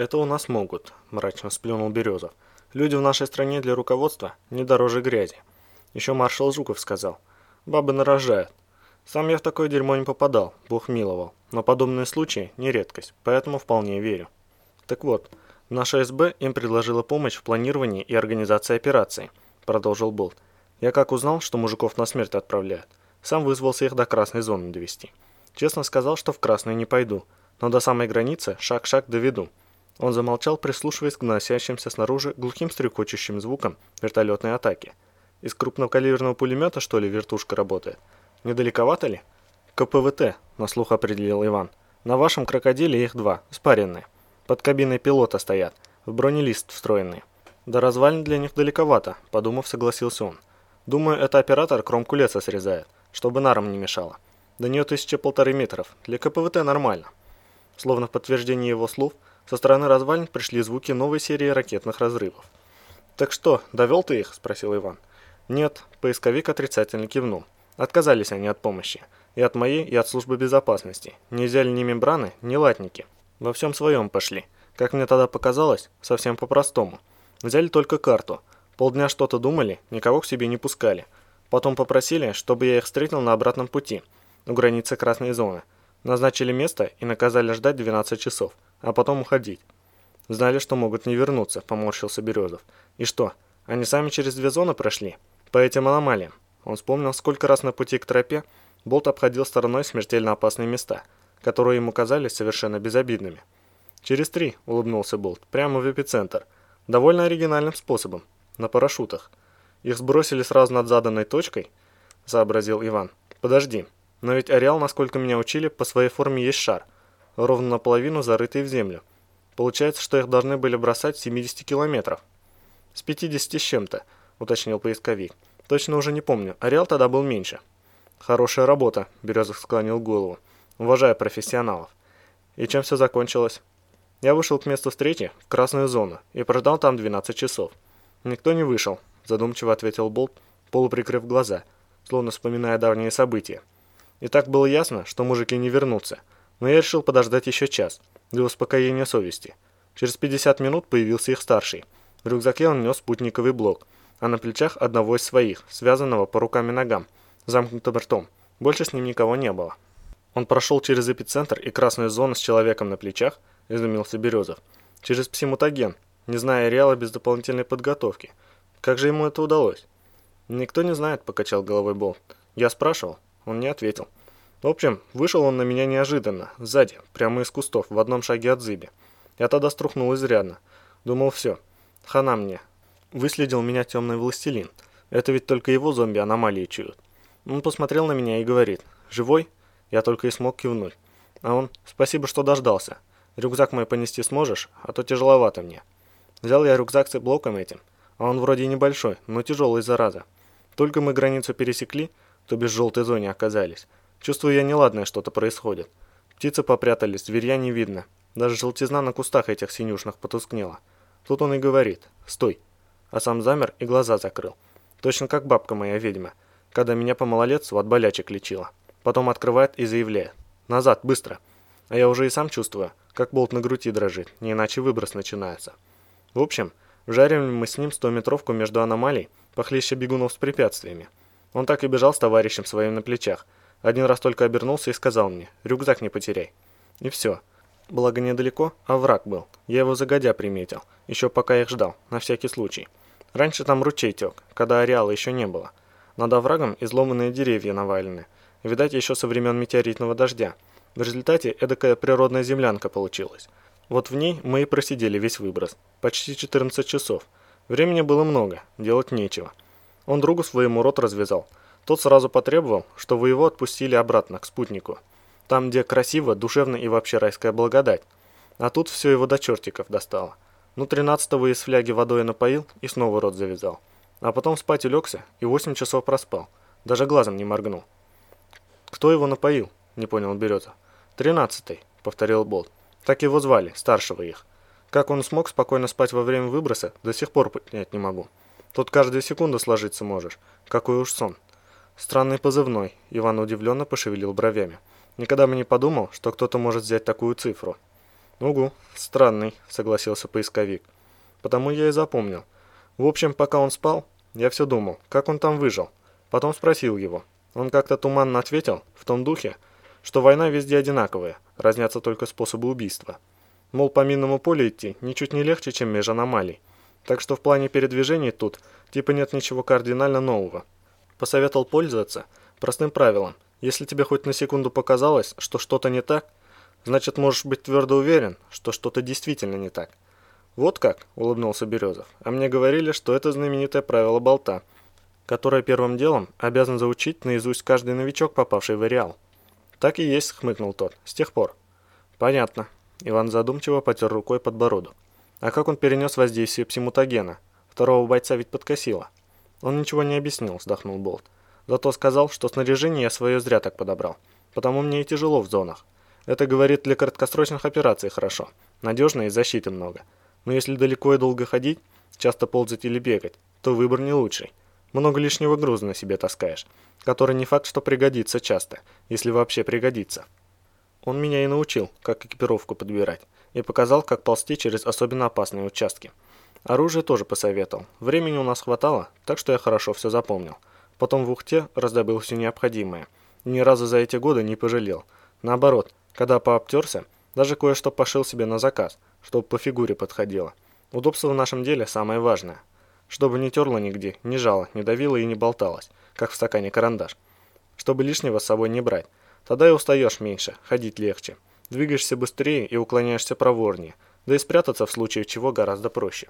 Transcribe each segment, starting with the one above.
«Это у нас могут», – мрачно сплюнул Березов. «Люди в нашей стране для руководства не дороже грязи. Еще маршал Жуков сказал. Бабы нарожают. Сам я в такое дерьмо не попадал, бог миловал. Но подобные случаи не редкость, поэтому вполне верю. Так вот, наша СБ им предложила помощь в планировании и организации операции, продолжил Болт. Я как узнал, что мужиков на смерть отправляют, сам вызвался их до красной зоны довести. Честно сказал, что в красную не пойду, но до самой границы шаг-шаг доведу. Он замолчал, прислушиваясь к носящимся снаружи глухим стрекочущим звукам вертолетной атаки. Из крупнокалиберного пулемета, что ли, вертушка работает? Недалековато ли? КПВТ, на слух определил Иван. На вашем крокодиле их два, спаренные. Под кабиной пилота стоят, в бронелист встроенные. Да развалин для них далековато, подумав, согласился он. Думаю, это оператор кромку леса срезает, чтобы нарам не мешало. До нее тысяча полторы метров, для КПВТ нормально. Словно в подтверждение его слов, со стороны развалин пришли звуки новой серии ракетных разрывов. «Так что, довел ты их?» – спросил Иван. «Нет», – поисковик отрицательно кивнул. Отказались они от помощи. И от моей, и от службы безопасности. Не взяли ни мембраны, ни латники. Во всем своем пошли. Как мне тогда показалось, совсем по-простому. Взяли только карту. Полдня что-то думали, никого к себе не пускали. Потом попросили, чтобы я их встретил на обратном пути, у границы красной зоны. Назначили место и наказали ждать 12 часов а потом уходить. Знали, что могут не вернуться, поморщился Березов. И что, они сами через две зоны прошли? По этим аномалиям. Он вспомнил, сколько раз на пути к тропе Болт обходил стороной смертельно опасные места, которые ему казались совершенно безобидными. «Через три», — улыбнулся Болт, — «прямо в эпицентр. Довольно оригинальным способом. На парашютах. Их сбросили сразу над заданной точкой?» — сообразил Иван. «Подожди, но ведь ареал, насколько меня учили, по своей форме есть шар — ровно наполовину зарытые в землю. Получается, что их должны были бросать с 70 километров. С 50 с чем-то, уточнил поисковик. Точно уже не помню, ареал тогда был меньше. Хорошая работа, Березов склонил голову. Уважаю профессионалов. И чем все закончилось? Я вышел к месту встречи, в красную зону, и прождал там 12 часов. Никто не вышел, задумчиво ответил Болт, полуприкрыв глаза, словно вспоминая давние события. И так было ясно, что мужики не вернутся – но я решил подождать еще час, для успокоения совести. Через 50 минут появился их старший. В рюкзаке он нес спутниковый блок, а на плечах одного из своих, связанного по рукам и ногам, замкнутым ртом. Больше с ним никого не было. Он прошел через эпицентр и красную зону с человеком на плечах, изумился Березов. Через псимутаген, не зная реала без дополнительной подготовки. Как же ему это удалось? Никто не знает, покачал головой Болт. Я спрашивал, он не ответил. В общем, вышел он на меня неожиданно, сзади, прямо из кустов, в одном шаге от зыби. Я тогда струхнул изрядно. Думал, все, хана мне. Выследил меня темный властелин. Это ведь только его зомби аномалии чуют. Он посмотрел на меня и говорит, «Живой?» Я только и смог кивнуть. А он, «Спасибо, что дождался. Рюкзак мой понести сможешь, а то тяжеловато мне». Взял я рюкзак с блоком этим, а он вроде небольшой, но тяжелый, зараза. Только мы границу пересекли, то без желтой зоне оказались. Чувствую я неладное что-то происходит. Птицы попрятались, зверья не видно. Даже желтизна на кустах этих синюшных потускнела. Тут он и говорит «Стой!» А сам замер и глаза закрыл. Точно как бабка моя ведьма, когда меня по малолетству от болячек лечила. Потом открывает и заявляет «Назад, быстро!» А я уже и сам чувствую, как болт на груди дрожит, не иначе выброс начинается. В общем, вжарим мы с ним стометровку между аномалий, похлеще бегунов с препятствиями. Он так и бежал с товарищем своим на плечах – один раз только обернулся и сказал мне, рюкзак не потеряй. И все. Благо недалеко, а враг был. Я его загодя приметил, еще пока их ждал, на всякий случай. Раньше там ручей тек, когда ареала еще не было. Над оврагом изломанные деревья навалены. Видать, еще со времен метеоритного дождя. В результате эдакая природная землянка получилась. Вот в ней мы и просидели весь выброс. Почти 14 часов. Времени было много, делать нечего. Он другу своему рот развязал – тот сразу потребовал, чтобы его отпустили обратно, к спутнику. Там, где красиво, душевно и вообще райская благодать. А тут все его до чертиков достало. Ну, тринадцатого из фляги водой напоил и снова рот завязал. А потом спать улегся и восемь часов проспал. Даже глазом не моргнул. «Кто его напоил?» – не понял Береза. «Тринадцатый», – повторил Болт. «Так его звали, старшего их. Как он смог спокойно спать во время выброса, до сих пор понять не могу. Тут каждую секунду сложиться можешь. Какой уж сон». Странный позывной. Иван удивленно пошевелил бровями. Никогда бы не подумал, что кто-то может взять такую цифру. «Угу, странный», — согласился поисковик. «Потому я и запомнил. В общем, пока он спал, я все думал, как он там выжил. Потом спросил его. Он как-то туманно ответил, в том духе, что война везде одинаковая, разнятся только способы убийства. Мол, по минному полю идти ничуть не легче, чем меж аномалий. Так что в плане передвижений тут типа нет ничего кардинально нового. Посоветовал пользоваться простым правилом. Если тебе хоть на секунду показалось, что что-то не так, значит можешь быть твердо уверен, что что-то действительно не так. Вот как, улыбнулся Березов. А мне говорили, что это знаменитое правило болта, которое первым делом обязан заучить наизусть каждый новичок, попавший в ареал. Так и есть, хмыкнул тот. С тех пор. Понятно. Иван задумчиво потер рукой подбородок. А как он перенес воздействие псимутагена? Второго бойца ведь подкосило. Он ничего не объяснил, вздохнул Болт. Зато сказал, что снаряжение я свое зря так подобрал. Потому мне и тяжело в зонах. Это, говорит, для краткосрочных операций хорошо. Надежно и защиты много. Но если далеко и долго ходить, часто ползать или бегать, то выбор не лучший. Много лишнего груза на себе таскаешь, который не факт, что пригодится часто, если вообще пригодится. Он меня и научил, как экипировку подбирать, и показал, как ползти через особенно опасные участки. Оружие тоже посоветовал. Времени у нас хватало, так что я хорошо все запомнил. Потом в Ухте раздобыл все необходимое. ни разу за эти годы не пожалел. Наоборот, когда пообтерся, даже кое-что пошил себе на заказ, чтобы по фигуре подходило. Удобство в нашем деле самое важное. Чтобы не терло нигде, не жало, не давило и не болталось, как в стакане карандаш. Чтобы лишнего с собой не брать. Тогда и устаешь меньше, ходить легче. Двигаешься быстрее и уклоняешься проворнее, да и спрятаться в случае чего гораздо проще.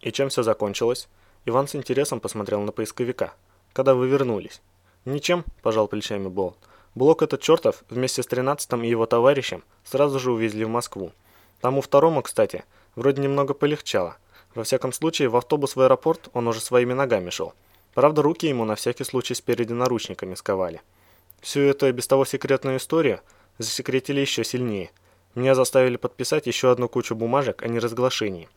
И чем все закончилось? Иван с интересом посмотрел на поисковика. Когда вы вернулись? Ничем, пожал плечами Болт. Блок этот чертов вместе с тринадцатым и его товарищем сразу же увезли в Москву. Тому второму, кстати, вроде немного полегчало. Во всяком случае, в автобус в аэропорт он уже своими ногами шел. Правда, руки ему на всякий случай спереди наручниками сковали. Всю эту без того секретную историю засекретили еще сильнее. Меня заставили подписать еще одну кучу бумажек о неразглашении.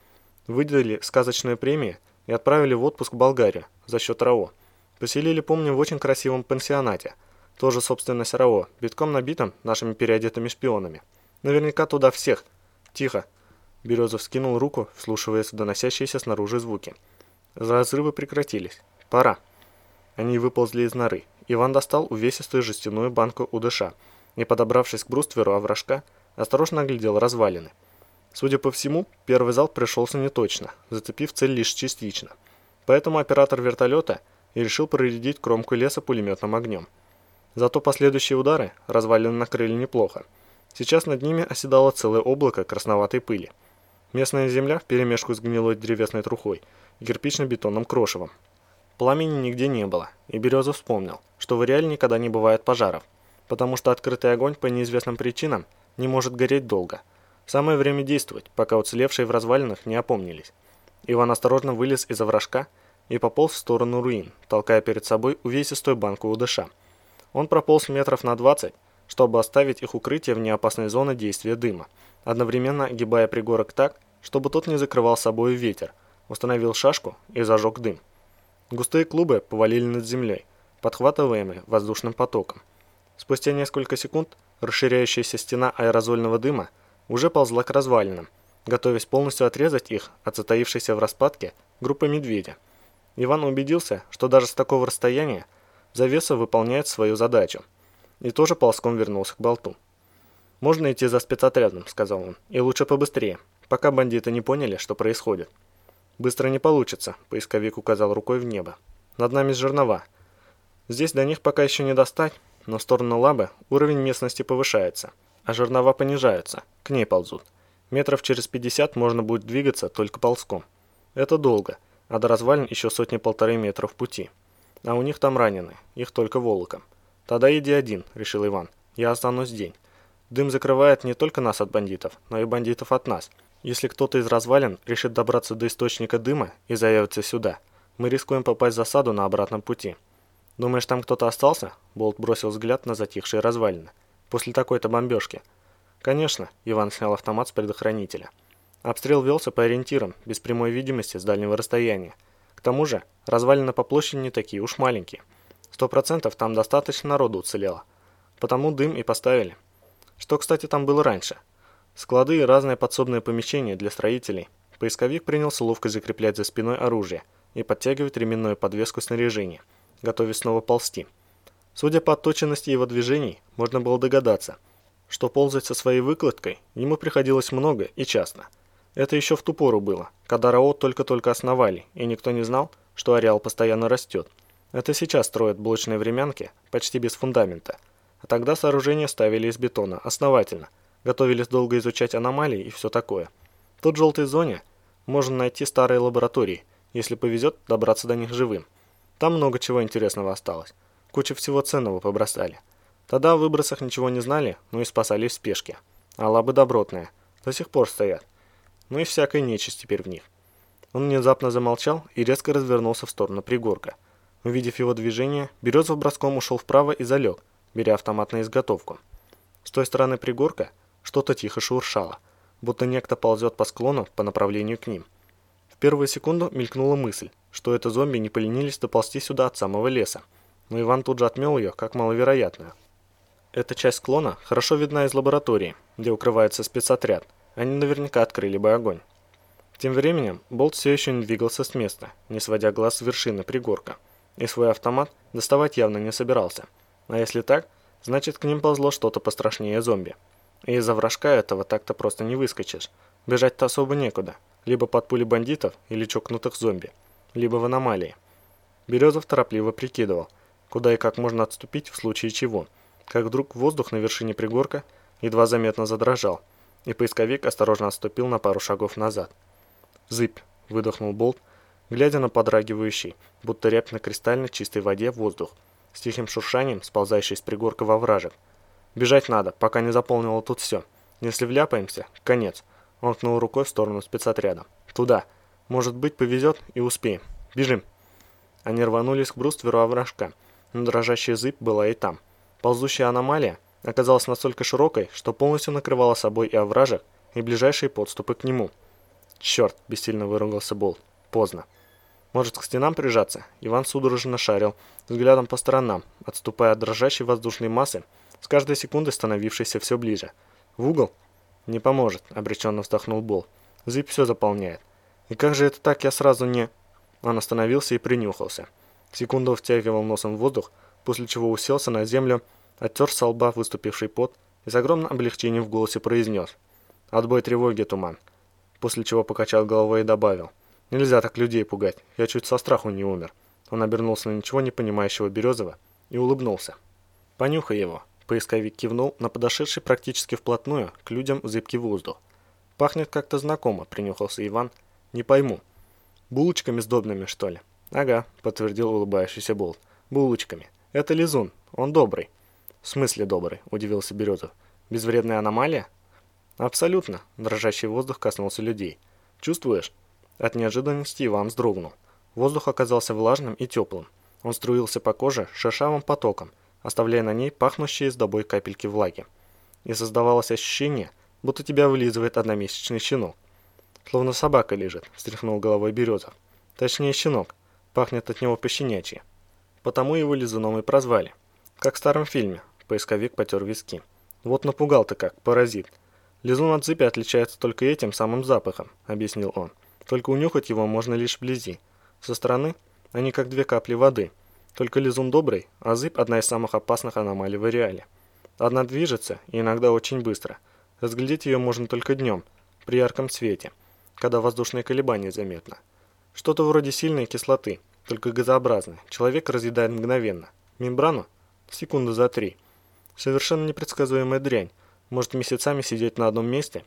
Выдали сказочную премию и отправили в отпуск в Болгарию за счет РАО. Поселили, помню, в очень красивом пансионате. Тоже собственность РАО, битком набитым нашими переодетыми шпионами. Наверняка туда всех. Тихо. Березов скинул руку, вслушиваясь в доносящиеся снаружи звуки. Разрывы прекратились. Пора. Они выползли из норы. Иван достал увесистую жестяную банку УДШ и, подобравшись к брустверу овражка, осторожно оглядел развалины. Судя по всему, первый залп пришелся неточно, зацепив цель лишь частично. Поэтому оператор вертолета и решил проредить кромку леса пулеметным огнем. Зато последующие удары развалины накрыли неплохо. Сейчас над ними оседало целое облако красноватой пыли. Местная земля вперемешку с гнилой древесной трухой и кирпично-бетонным крошевом. Пламени нигде не было, и Березов вспомнил, что в реале никогда не бывает пожаров, потому что открытый огонь по неизвестным причинам не может гореть долго. Самое время действовать, пока уцелевшие в развалинах не опомнились. Иван осторожно вылез из овражка и пополз в сторону руин, толкая перед собой увесистую банку УДШ. Он прополз метров на 20, чтобы оставить их укрытие в неопасной зоне действия дыма, одновременно огибая пригорок так, чтобы тот не закрывал собой ветер, установил шашку и зажег дым. Густые клубы повалили над землей, подхватываемые воздушным потоком. Спустя несколько секунд расширяющаяся стена аэрозольного дыма уже ползла к развалинам, готовясь полностью отрезать их от затаившейся в распадке группы медведя. Иван убедился, что даже с такого расстояния завеса выполняет свою задачу, и тоже ползком вернулся к болту. «Можно идти за спецотрядом», — сказал он, — «и лучше побыстрее, пока бандиты не поняли, что происходит». «Быстро не получится», — поисковик указал рукой в небо. «Над нами жернова. Здесь до них пока еще не достать, но в сторону лабы уровень местности повышается, а жернова понижаются, к ней ползут. Метров через 50 можно будет двигаться только ползком. Это долго, а до развалин еще сотни-полторы метров пути. А у них там ранены, их только волоком. Тогда иди один, решил Иван. Я останусь день. Дым закрывает не только нас от бандитов, но и бандитов от нас, если кто-то из развалин решит добраться до источника дыма и заявится сюда, мы рискуем попасть в засаду на обратном пути. Думаешь, там кто-то остался? Болт бросил взгляд на затихшие развалины. После такой-то бомбежки. Конечно, Иван снял автомат с предохранителя. Обстрел велся по ориентирам, без прямой видимости с дальнего расстояния. К тому же, развалины по площади не такие уж маленькие. Сто процентов там достаточно народу уцелело. Потому дым и поставили. Что, кстати, там было раньше – Склады и разные подсобные помещения для строителей. Поисковик принялся ловко закреплять за спиной оружие и подтягивать ременную подвеску снаряжения, готовясь снова ползти. Судя по отточенности его движений, можно было догадаться, что ползать со своей выкладкой ему приходилось много и часто. Это еще в ту пору было, когда РАО только-только основали, и никто не знал, что ареал постоянно растет. Это сейчас строят блочные времянки почти без фундамента, а тогда сооружения ставили из бетона, основательно, готовились долго изучать аномалии и все такое. Тут в желтой зоне можно найти старые лаборатории, если повезет добраться до них живым. Там много чего интересного осталось. Куча всего ценного побросали. Тогда о выбросах ничего не знали, но и спасались в спешке. А лабы добротные, до сих пор стоят. Ну и всякая нечисть теперь в них. Он внезапно замолчал и резко развернулся в сторону пригорка. Увидев его движение, Березов броском ушел вправо и залег, беря автомат на изготовку. С той стороны пригорка что-то тихо шуршало, будто некто ползет по склону по направлению к ним. В первую секунду мелькнула мысль, что это зомби не поленились доползти сюда от самого леса, но Иван тут же отмел ее, как маловероятную. Эта часть склона хорошо видна из лаборатории, где укрывается спецотряд. Они наверняка открыли бы огонь. Тем временем Болт все еще не двигался с места, не сводя глаз с вершины пригорка, и свой автомат доставать явно не собирался. А если так, значит к ним ползло что-то пострашнее зомби. И из-за вражка этого так-то просто не выскочишь. Бежать-то особо некуда. Либо под пули бандитов или чокнутых зомби, либо в аномалии. Березов торопливо прикидывал, куда и как можно отступить в случае чего. Как вдруг воздух на вершине пригорка едва заметно задрожал, и поисковик осторожно отступил на пару шагов назад. «Зыбь!» – выдохнул Болт, глядя на подрагивающий, будто рябь на кристально чистой воде воздух, с тихим шуршанием, сползающий с пригорка во вражек. «Бежать надо, пока не заполнило тут все. Если вляпаемся, конец». Он ткнул рукой в сторону спецотряда. «Туда. Может быть, повезет и успеем. Бежим». Они рванулись к брустверу овражка, но дрожащая зыбь была и там. Ползущая аномалия оказалась настолько широкой, что полностью накрывала собой и овражек, и ближайшие подступы к нему – «Черт!» – бессильно выругался Болт. «Поздно». «Может, к стенам прижаться?» Иван судорожно шарил, взглядом по сторонам, отступая от дрожащей воздушной массы, с каждой секундой становившейся все ближе. «В угол?» «Не поможет», – обреченно вздохнул Бол. «Зыбь все заполняет». «И как же это так, я сразу не...» Он остановился и принюхался. Секунду втягивал носом в воздух, после чего уселся на землю, оттер со лба выступивший пот и с огромным облегчением в голосе произнес. «Отбой тревоги, туман после чего покачал головой и добавил. «Нельзя так людей пугать, я чуть со страху не умер». Он обернулся на ничего не понимающего Березова и улыбнулся. «Понюхай его», — поисковик кивнул на подошедший практически вплотную к людям зыбкий воздух. «Пахнет как-то знакомо», — принюхался Иван. «Не пойму. Булочками сдобными, что ли?» «Ага», — подтвердил улыбающийся Болт. «Булочками. Это лизун. Он добрый». «В смысле добрый?» – удивился Березов. «Безвредная аномалия?» «Абсолютно», – дрожащий воздух коснулся людей. «Чувствуешь?» От неожиданности Иван вздрогнул. Воздух оказался влажным и теплым. Он струился по коже шершавым потоком, оставляя на ней пахнущие с добой капельки влаги. И создавалось ощущение, будто тебя вылизывает одномесячный щенок. «Словно собака лежит», – встряхнул головой Березов. «Точнее, щенок. Пахнет от него пощенячьи. Потому его лизуном и прозвали. Как в старом фильме», – поисковик потер виски. «Вот напугал ты как, паразит. Лизун от зыпи отличается только этим самым запахом, объяснил он. Только унюхать его можно лишь вблизи. Со стороны они как две капли воды. Только лизун добрый, а зыбь одна из самых опасных аномалий в ареале. Одна движется, и иногда очень быстро. Разглядеть ее можно только днем, при ярком свете, когда воздушные колебания заметно. Что-то вроде сильной кислоты, только газообразной. Человек разъедает мгновенно. Мембрану? Секунду за три. Совершенно непредсказуемая дрянь, может месяцами сидеть на одном месте,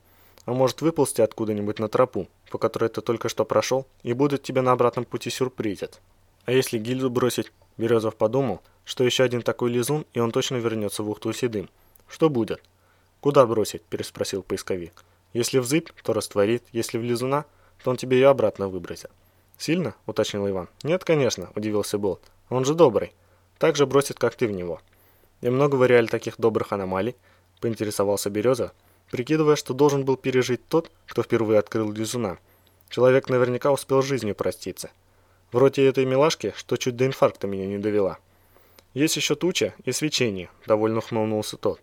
а может выползти откуда-нибудь на тропу, по которой ты только что прошел, и будет тебе на обратном пути сюрпризит. А если гильзу бросить? Березов подумал, что еще один такой лизун, и он точно вернется в Ухту седым. Что будет? Куда бросить? переспросил поисковик. Если в зыбь, то растворит, если в лизуна, то он тебе ее обратно выбросит. «Сильно?» – уточнил Иван. «Нет, конечно», – удивился Болт. «Он же добрый. Так же бросит, как ты в него». И много в таких добрых аномалий –— поинтересовался Береза, прикидывая, что должен был пережить тот, кто впервые открыл лизуна. Человек наверняка успел жизнью проститься. Вроде этой милашки, что чуть до инфаркта меня не довела. Есть еще туча и свечение, довольно хмыльнулся тот.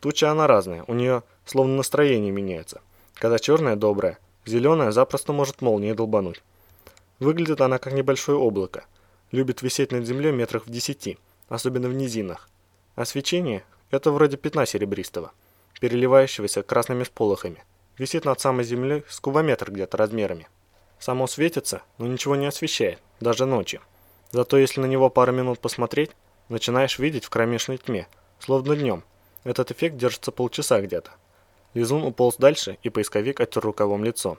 Туча она разная, у нее словно настроение меняется. Когда черная добрая, зеленая запросто может молнией долбануть. Выглядит она как небольшое облако. Любит висеть над землей метрах в десяти, особенно в низинах. А свечение – это вроде пятна серебристого, переливающегося красными сполохами. Висит над самой землей с кубометр где-то размерами. Само светится, но ничего не освещает, даже ночью. Зато если на него пару минут посмотреть, начинаешь видеть в кромешной тьме, словно днем. Этот эффект держится полчаса где-то. Лизун уполз дальше, и поисковик оттер рукавом лицо.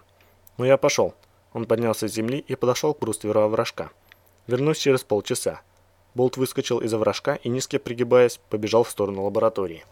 «Ну я пошел». Он поднялся с земли и подошел к брустверу овражка. «Вернусь через полчаса». Болт выскочил из овражка и, низко пригибаясь, побежал в сторону лаборатории.